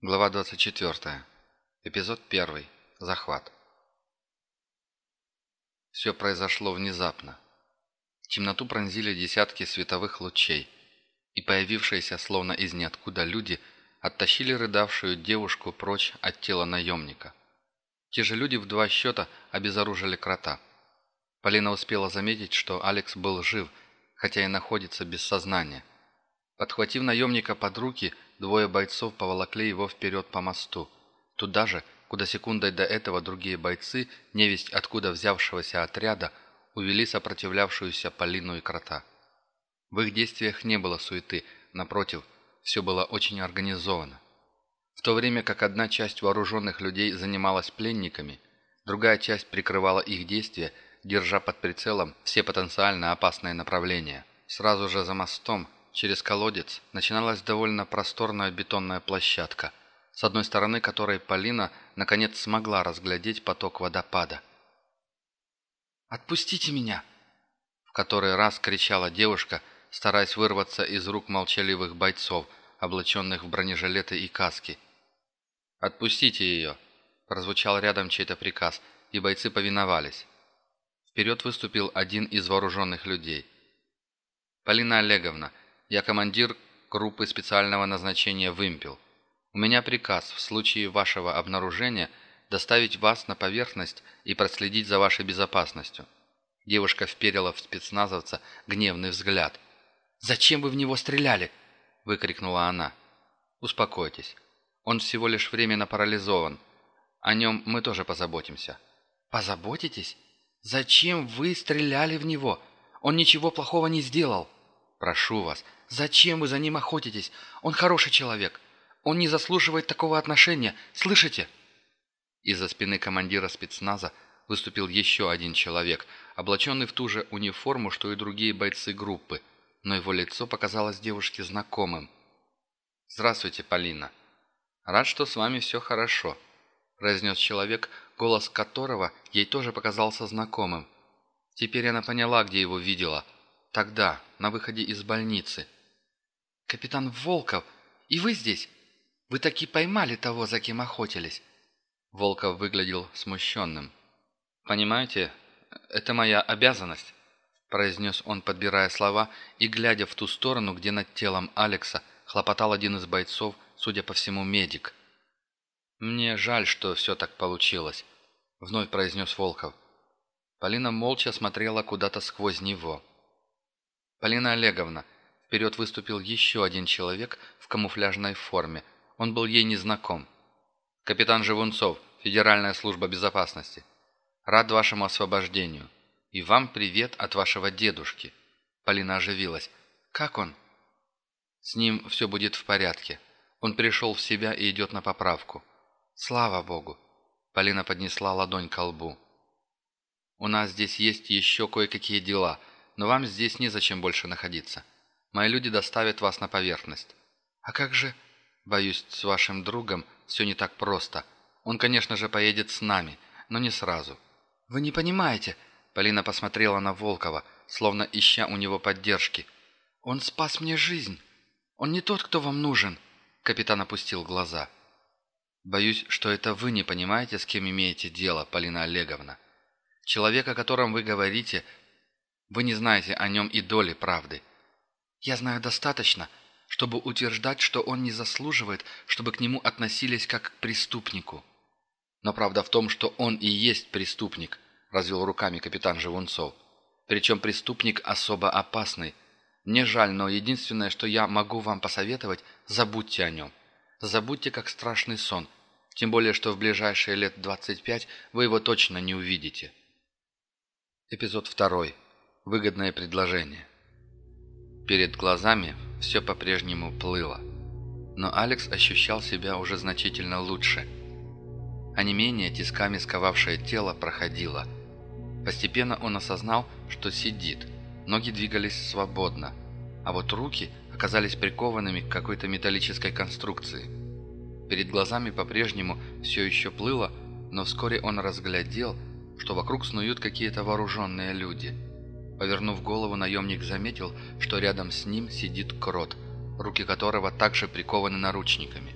Глава 24. Эпизод 1. Захват. Все произошло внезапно. Темноту пронзили десятки световых лучей, и появившиеся словно из ниоткуда люди оттащили рыдавшую девушку прочь от тела наемника. Те же люди в два счета обезоружили крота. Полина успела заметить, что Алекс был жив, хотя и находится без сознания. Подхватив наемника под руки, Двое бойцов поволокли его вперед по мосту. Туда же, куда секундой до этого другие бойцы, невесть откуда взявшегося отряда, увели сопротивлявшуюся Полину и Крота. В их действиях не было суеты, напротив, все было очень организовано. В то время как одна часть вооруженных людей занималась пленниками, другая часть прикрывала их действия, держа под прицелом все потенциально опасные направления. Сразу же за мостом Через колодец начиналась довольно просторная бетонная площадка, с одной стороны которой Полина наконец смогла разглядеть поток водопада. «Отпустите меня!» В который раз кричала девушка, стараясь вырваться из рук молчаливых бойцов, облаченных в бронежилеты и каски. «Отпустите ее!» – прозвучал рядом чей-то приказ, и бойцы повиновались. Вперед выступил один из вооруженных людей. «Полина Олеговна, я командир группы специального назначения «Вымпел». У меня приказ в случае вашего обнаружения доставить вас на поверхность и проследить за вашей безопасностью». Девушка вперила в спецназовца гневный взгляд. «Зачем вы в него стреляли?» – выкрикнула она. «Успокойтесь. Он всего лишь временно парализован. О нем мы тоже позаботимся». «Позаботитесь? Зачем вы стреляли в него? Он ничего плохого не сделал». «Прошу вас, Зачем вы за ним охотитесь? Он хороший человек. Он не заслуживает такого отношения. Слышите?» Из-за спины командира спецназа выступил еще один человек, облаченный в ту же униформу, что и другие бойцы группы, но его лицо показалось девушке знакомым. «Здравствуйте, Полина. Рад, что с вами все хорошо», – произнес человек, голос которого ей тоже показался знакомым. Теперь она поняла, где его видела. Тогда, на выходе из больницы – «Капитан Волков, и вы здесь? Вы таки поймали того, за кем охотились?» Волков выглядел смущенным. «Понимаете, это моя обязанность», – произнес он, подбирая слова и глядя в ту сторону, где над телом Алекса хлопотал один из бойцов, судя по всему, медик. «Мне жаль, что все так получилось», – вновь произнес Волков. Полина молча смотрела куда-то сквозь него. «Полина Олеговна», – Вперед выступил еще один человек в камуфляжной форме. Он был ей незнаком. «Капитан Живунцов, Федеральная служба безопасности. Рад вашему освобождению. И вам привет от вашего дедушки». Полина оживилась. «Как он?» «С ним все будет в порядке. Он пришел в себя и идет на поправку». «Слава Богу!» Полина поднесла ладонь к лбу. «У нас здесь есть еще кое-какие дела, но вам здесь незачем больше находиться. Мои люди доставят вас на поверхность. А как же... Боюсь, с вашим другом все не так просто. Он, конечно же, поедет с нами, но не сразу. Вы не понимаете... Полина посмотрела на Волкова, словно ища у него поддержки. «Он спас мне жизнь. Он не тот, кто вам нужен». Капитан опустил глаза. «Боюсь, что это вы не понимаете, с кем имеете дело, Полина Олеговна. Человек, о котором вы говорите, вы не знаете о нем и доли правды. Я знаю достаточно, чтобы утверждать, что он не заслуживает, чтобы к нему относились как к преступнику. Но правда в том, что он и есть преступник, развел руками капитан Живунцов. Причем преступник особо опасный. Мне жаль, но единственное, что я могу вам посоветовать, забудьте о нем. Забудьте как страшный сон. Тем более, что в ближайшие лет 25 вы его точно не увидите. Эпизод второй. Выгодное предложение. Перед глазами все по-прежнему плыло. Но Алекс ощущал себя уже значительно лучше. А не менее тисками сковавшее тело проходило. Постепенно он осознал, что сидит. Ноги двигались свободно. А вот руки оказались прикованными к какой-то металлической конструкции. Перед глазами по-прежнему все еще плыло, но вскоре он разглядел, что вокруг снуют какие-то вооруженные люди – Повернув голову, наемник заметил, что рядом с ним сидит крот, руки которого также прикованы наручниками.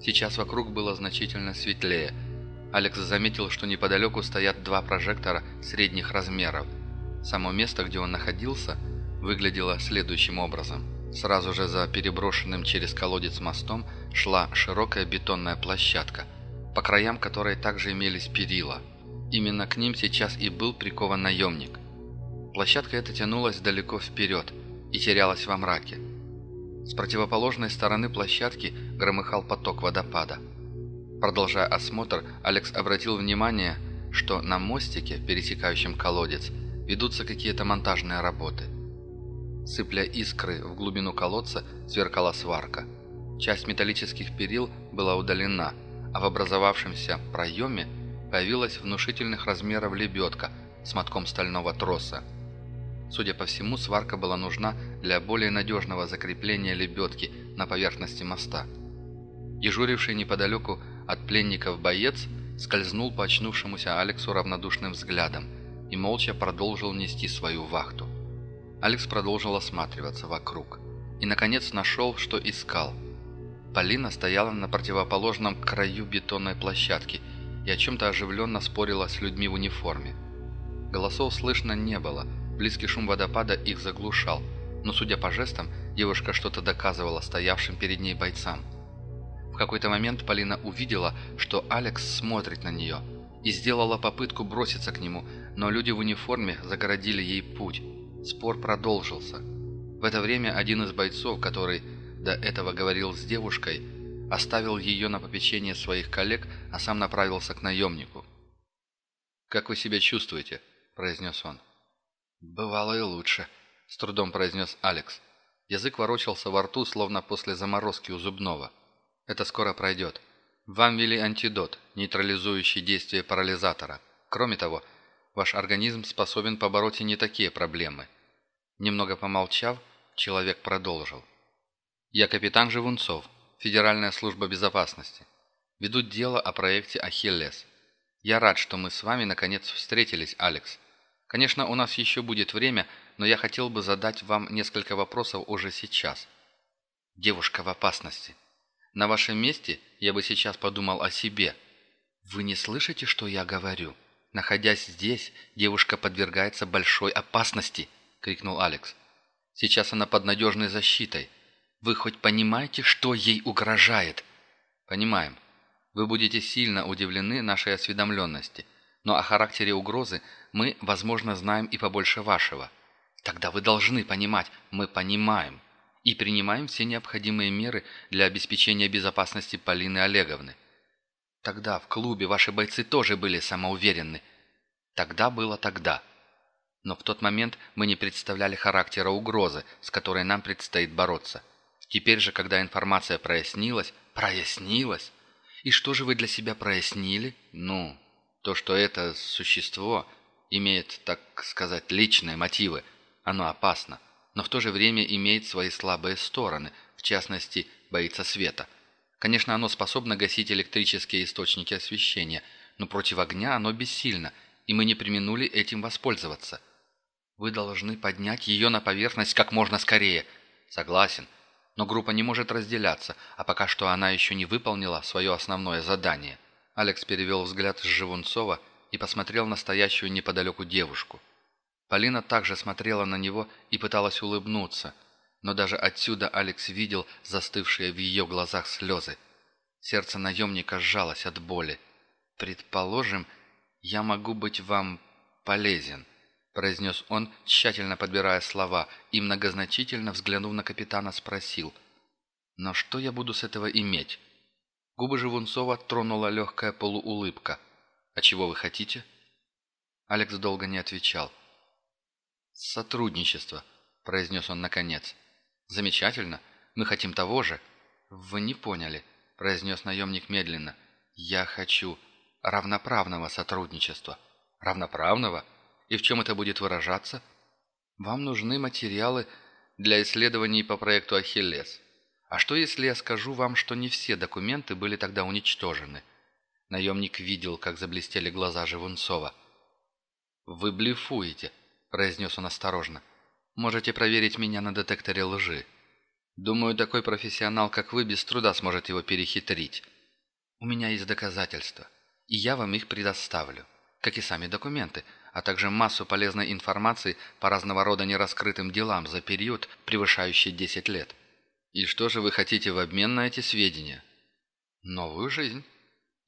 Сейчас вокруг было значительно светлее. Алекс заметил, что неподалеку стоят два прожектора средних размеров. Само место, где он находился, выглядело следующим образом. Сразу же за переброшенным через колодец мостом шла широкая бетонная площадка, по краям которой также имелись перила. Именно к ним сейчас и был прикован наемник. Площадка эта тянулась далеко вперед и терялась во мраке. С противоположной стороны площадки громыхал поток водопада. Продолжая осмотр, Алекс обратил внимание, что на мостике, пересекающем колодец, ведутся какие-то монтажные работы. Сыпля искры в глубину колодца, сверкала сварка. Часть металлических перил была удалена, а в образовавшемся проеме появилась внушительных размеров лебедка с мотком стального троса. Судя по всему, сварка была нужна для более надежного закрепления лебедки на поверхности моста. Дежуривший неподалеку от пленников боец скользнул по очнувшемуся Алексу равнодушным взглядом и молча продолжил нести свою вахту. Алекс продолжил осматриваться вокруг и, наконец, нашел, что искал. Полина стояла на противоположном краю бетонной площадки и о чем-то оживленно спорила с людьми в униформе. Голосов слышно не было, близкий шум водопада их заглушал, но, судя по жестам, девушка что-то доказывала стоявшим перед ней бойцам. В какой-то момент Полина увидела, что Алекс смотрит на нее, и сделала попытку броситься к нему, но люди в униформе загородили ей путь, Спор продолжился. В это время один из бойцов, который до этого говорил с девушкой, оставил ее на попечение своих коллег, а сам направился к наемнику. «Как вы себя чувствуете?» – произнес он. «Бывало и лучше», – с трудом произнес Алекс. Язык ворочался во рту, словно после заморозки у зубного. «Это скоро пройдет. Вам ввели антидот, нейтрализующий действие парализатора. Кроме того, ваш организм способен побороть и не такие проблемы. Немного помолчав, человек продолжил. «Я капитан Живунцов, Федеральная служба безопасности. Веду дело о проекте «Ахиллес». Я рад, что мы с вами наконец встретились, Алекс. Конечно, у нас еще будет время, но я хотел бы задать вам несколько вопросов уже сейчас. Девушка в опасности. На вашем месте я бы сейчас подумал о себе. Вы не слышите, что я говорю? Находясь здесь, девушка подвергается большой опасности –— крикнул Алекс. «Сейчас она под надежной защитой. Вы хоть понимаете, что ей угрожает?» «Понимаем. Вы будете сильно удивлены нашей осведомленности, но о характере угрозы мы, возможно, знаем и побольше вашего. Тогда вы должны понимать, мы понимаем, и принимаем все необходимые меры для обеспечения безопасности Полины Олеговны. Тогда в клубе ваши бойцы тоже были самоуверенны. Тогда было тогда». Но в тот момент мы не представляли характера угрозы, с которой нам предстоит бороться. Теперь же, когда информация прояснилась... Прояснилась? И что же вы для себя прояснили? Ну, то, что это существо имеет, так сказать, личные мотивы. Оно опасно, но в то же время имеет свои слабые стороны, в частности, боится света. Конечно, оно способно гасить электрические источники освещения, но против огня оно бессильно, и мы не применули этим воспользоваться – вы должны поднять ее на поверхность как можно скорее. Согласен. Но группа не может разделяться, а пока что она еще не выполнила свое основное задание. Алекс перевел взгляд с Живунцова и посмотрел на стоящую неподалеку девушку. Полина также смотрела на него и пыталась улыбнуться, но даже отсюда Алекс видел застывшие в ее глазах слезы. Сердце наемника сжалось от боли. «Предположим, я могу быть вам полезен», — произнес он, тщательно подбирая слова, и многозначительно взглянув на капитана, спросил. «Но что я буду с этого иметь?» Губы Живунцова тронула легкая полуулыбка. «А чего вы хотите?» Алекс долго не отвечал. «Сотрудничество», — произнес он наконец. «Замечательно. Мы хотим того же». «Вы не поняли», — произнес наемник медленно. «Я хочу равноправного сотрудничества». «Равноправного?» И в чем это будет выражаться? Вам нужны материалы для исследований по проекту «Ахиллес». А что, если я скажу вам, что не все документы были тогда уничтожены? Наемник видел, как заблестели глаза Живунцова. «Вы блефуете», — произнес он осторожно. «Можете проверить меня на детекторе лжи. Думаю, такой профессионал, как вы, без труда сможет его перехитрить». У меня есть доказательства, и я вам их предоставлю, как и сами документы, а также массу полезной информации по разного рода нераскрытым делам за период, превышающий 10 лет. И что же вы хотите в обмен на эти сведения? Новую жизнь.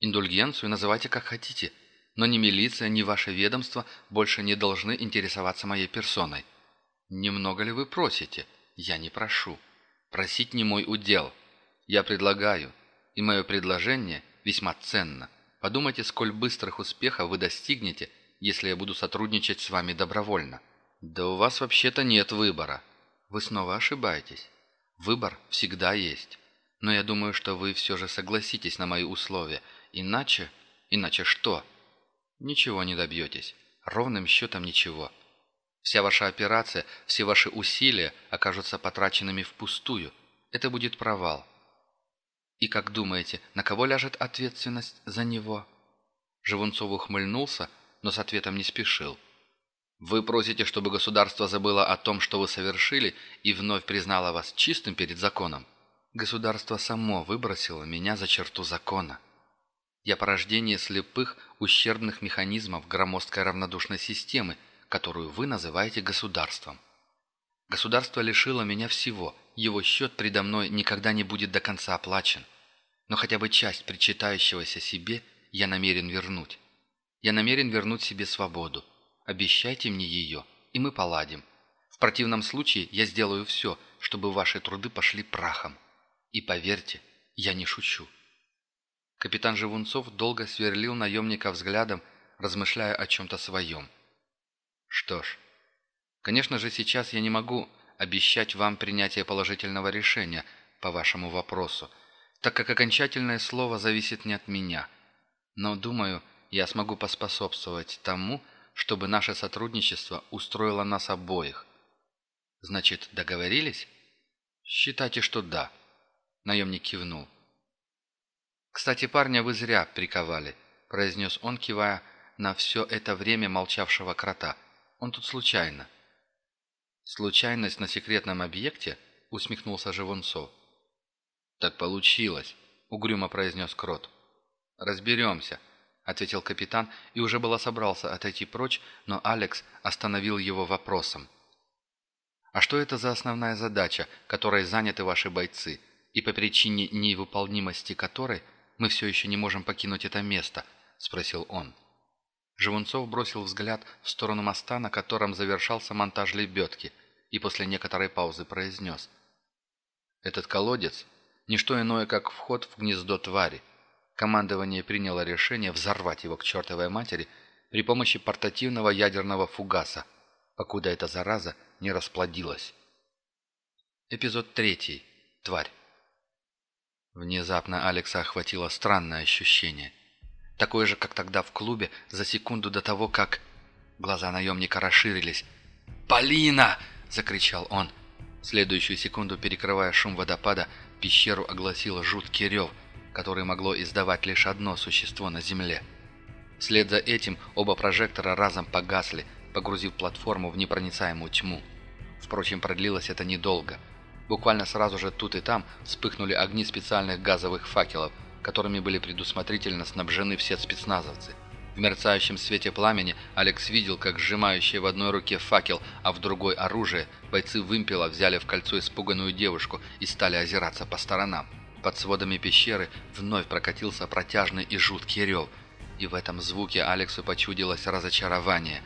Индульгенцию называйте как хотите, но ни милиция, ни ваше ведомство больше не должны интересоваться моей персоной. Немного ли вы просите? Я не прошу. Просить не мой удел. Я предлагаю, и мое предложение весьма ценно. Подумайте, сколь быстрых успехов вы достигнете, если я буду сотрудничать с вами добровольно. Да у вас вообще-то нет выбора. Вы снова ошибаетесь. Выбор всегда есть. Но я думаю, что вы все же согласитесь на мои условия. Иначе... Иначе что? Ничего не добьетесь. Ровным счетом ничего. Вся ваша операция, все ваши усилия окажутся потраченными впустую. Это будет провал. И как думаете, на кого ляжет ответственность за него?» Живунцов ухмыльнулся, но с ответом не спешил. «Вы просите, чтобы государство забыло о том, что вы совершили, и вновь признало вас чистым перед законом?» «Государство само выбросило меня за черту закона. Я порождение слепых, ущербных механизмов громоздкой равнодушной системы, которую вы называете государством. Государство лишило меня всего, его счет предо мной никогда не будет до конца оплачен. Но хотя бы часть причитающегося себе я намерен вернуть. Я намерен вернуть себе свободу. Обещайте мне ее, и мы поладим. В противном случае я сделаю все, чтобы ваши труды пошли прахом. И поверьте, я не шучу. Капитан Живунцов долго сверлил наемника взглядом, размышляя о чем-то своем. Что ж, конечно же сейчас я не могу обещать вам принятие положительного решения по вашему вопросу, так как окончательное слово зависит не от меня. Но, думаю, я смогу поспособствовать тому, чтобы наше сотрудничество устроило нас обоих. Значит, договорились? Считайте, что да. Наемник кивнул. «Кстати, парня вы зря приковали», — произнес он, кивая на все это время молчавшего крота. Он тут случайно». «Случайность на секретном объекте?» — усмехнулся Живунцов. «Так получилось», — угрюмо произнес Крот. «Разберемся», — ответил капитан и уже было собрался отойти прочь, но Алекс остановил его вопросом. «А что это за основная задача, которой заняты ваши бойцы, и по причине невыполнимости которой мы все еще не можем покинуть это место?» — спросил он. Живунцов бросил взгляд в сторону моста, на котором завершался монтаж лебедки, и после некоторой паузы произнес. «Этот колодец – не что иное, как вход в гнездо твари. Командование приняло решение взорвать его к чертовой матери при помощи портативного ядерного фугаса, покуда эта зараза не расплодилась». Эпизод третий. Тварь. Внезапно Алекса охватило странное ощущение – Такое же, как тогда в клубе, за секунду до того, как... Глаза наемника расширились. «Полина!» – закричал он. В следующую секунду, перекрывая шум водопада, пещеру огласил жуткий рев, который могло издавать лишь одно существо на земле. Вслед за этим оба прожектора разом погасли, погрузив платформу в непроницаемую тьму. Впрочем, продлилось это недолго. Буквально сразу же тут и там вспыхнули огни специальных газовых факелов – которыми были предусмотрительно снабжены все спецназовцы. В мерцающем свете пламени Алекс видел, как сжимающие в одной руке факел, а в другой оружие, бойцы вымпела взяли в кольцо испуганную девушку и стали озираться по сторонам. Под сводами пещеры вновь прокатился протяжный и жуткий рев, и в этом звуке Алексу почудилось разочарование.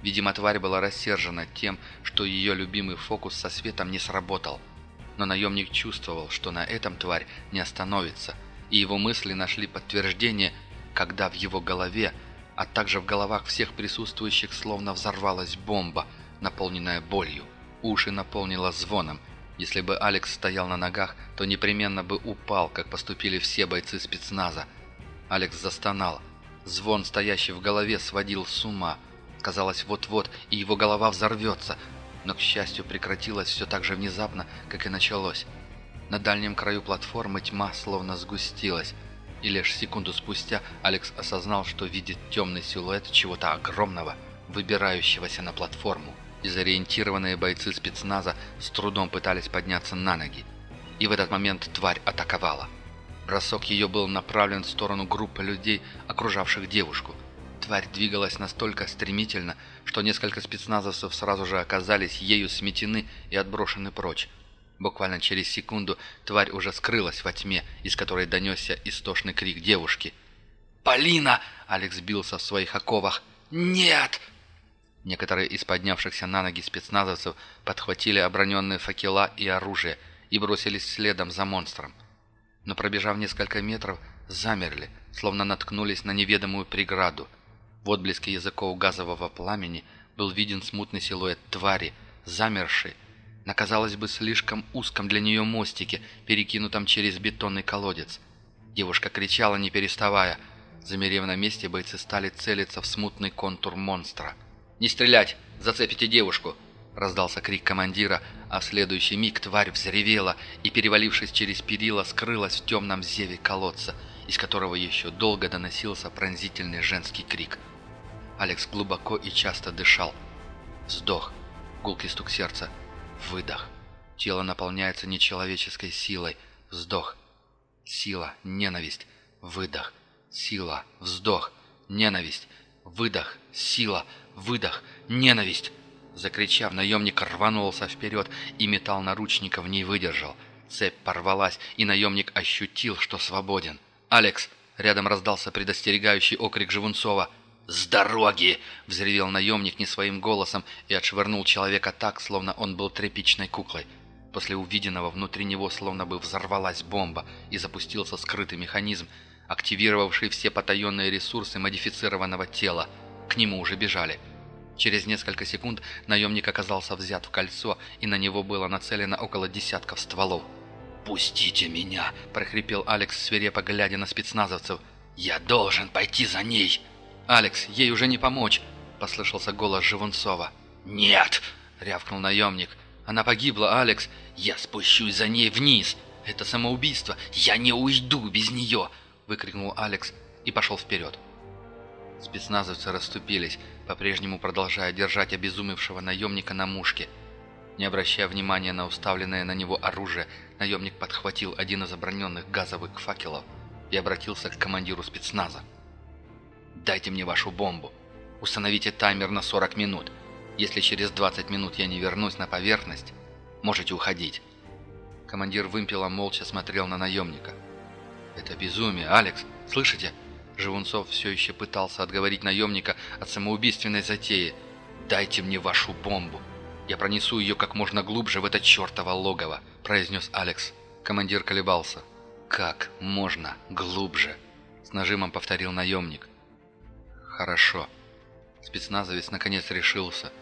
Видимо, тварь была рассержена тем, что ее любимый фокус со светом не сработал. Но наемник чувствовал, что на этом тварь не остановится – и его мысли нашли подтверждение, когда в его голове, а также в головах всех присутствующих словно взорвалась бомба, наполненная болью. Уши наполнило звоном. Если бы Алекс стоял на ногах, то непременно бы упал, как поступили все бойцы спецназа. Алекс застонал. Звон, стоящий в голове, сводил с ума. Казалось, вот-вот, и его голова взорвется. Но, к счастью, прекратилось все так же внезапно, как и началось. На дальнем краю платформы тьма словно сгустилась, и лишь секунду спустя Алекс осознал, что видит темный силуэт чего-то огромного, выбирающегося на платформу. Дезориентированные бойцы спецназа с трудом пытались подняться на ноги. И в этот момент тварь атаковала. Бросок ее был направлен в сторону группы людей, окружавших девушку. Тварь двигалась настолько стремительно, что несколько спецназовцев сразу же оказались ею сметены и отброшены прочь. Буквально через секунду тварь уже скрылась во тьме, из которой донесся истошный крик девушки. «Полина!» — Алекс бился в своих оковах. «Нет!» Некоторые из поднявшихся на ноги спецназовцев подхватили оброненные факела и оружие и бросились следом за монстром но пробежав несколько метров, замерли, словно наткнулись на неведомую преграду. В отблеске языков газового пламени был виден смутный силуэт твари, замершей, на, казалось бы, слишком узком для нее мостике, перекинутом через бетонный колодец. Девушка кричала, не переставая. Замерев на месте, бойцы стали целиться в смутный контур монстра. «Не стрелять! Зацепите девушку!» Раздался крик командира, а в следующий миг тварь взревела и, перевалившись через перила, скрылась в темном зеве колодца, из которого еще долго доносился пронзительный женский крик. Алекс глубоко и часто дышал. Вздох, гулкий стук сердца, выдох. Тело наполняется нечеловеческой силой. Вздох. Сила, ненависть, выдох. Сила, вздох, ненависть, выдох, сила, выдох, ненависть. Закричав, наемник рванулся вперед, и металл наручников не выдержал. Цепь порвалась, и наемник ощутил, что свободен. «Алекс!» — рядом раздался предостерегающий окрик Живунцова. «С дороги!» — взревел наемник не своим голосом и отшвырнул человека так, словно он был тряпичной куклой. После увиденного внутри него словно бы взорвалась бомба и запустился скрытый механизм, активировавший все потаенные ресурсы модифицированного тела. К нему уже бежали. Через несколько секунд наемник оказался взят в кольцо, и на него было нацелено около десятков стволов. «Пустите меня!» – прохрипел Алекс, свирепо глядя на спецназовцев. «Я должен пойти за ней!» «Алекс, ей уже не помочь!» – послышался голос Живунцова. «Нет!» – рявкнул наемник. «Она погибла, Алекс! Я спущусь за ней вниз! Это самоубийство! Я не уйду без нее!» – выкрикнул Алекс и пошел вперед. Спецназовцы расступились, по-прежнему продолжая держать обезумевшего наемника на мушке. Не обращая внимания на уставленное на него оружие, наемник подхватил один из оброненных газовых факелов и обратился к командиру спецназа. «Дайте мне вашу бомбу. Установите таймер на 40 минут. Если через 20 минут я не вернусь на поверхность, можете уходить». Командир вымпела молча смотрел на наемника. «Это безумие, Алекс, слышите?» Живунцов все еще пытался отговорить наемника от самоубийственной затеи. «Дайте мне вашу бомбу. Я пронесу ее как можно глубже в это чертово логово», – произнес Алекс. Командир колебался. «Как можно глубже?» – с нажимом повторил наемник. «Хорошо». Спецназовец наконец решился.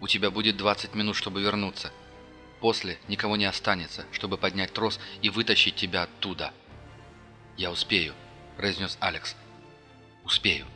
«У тебя будет 20 минут, чтобы вернуться. После никого не останется, чтобы поднять трос и вытащить тебя оттуда». «Я успею», произнес Алекс. «Успею».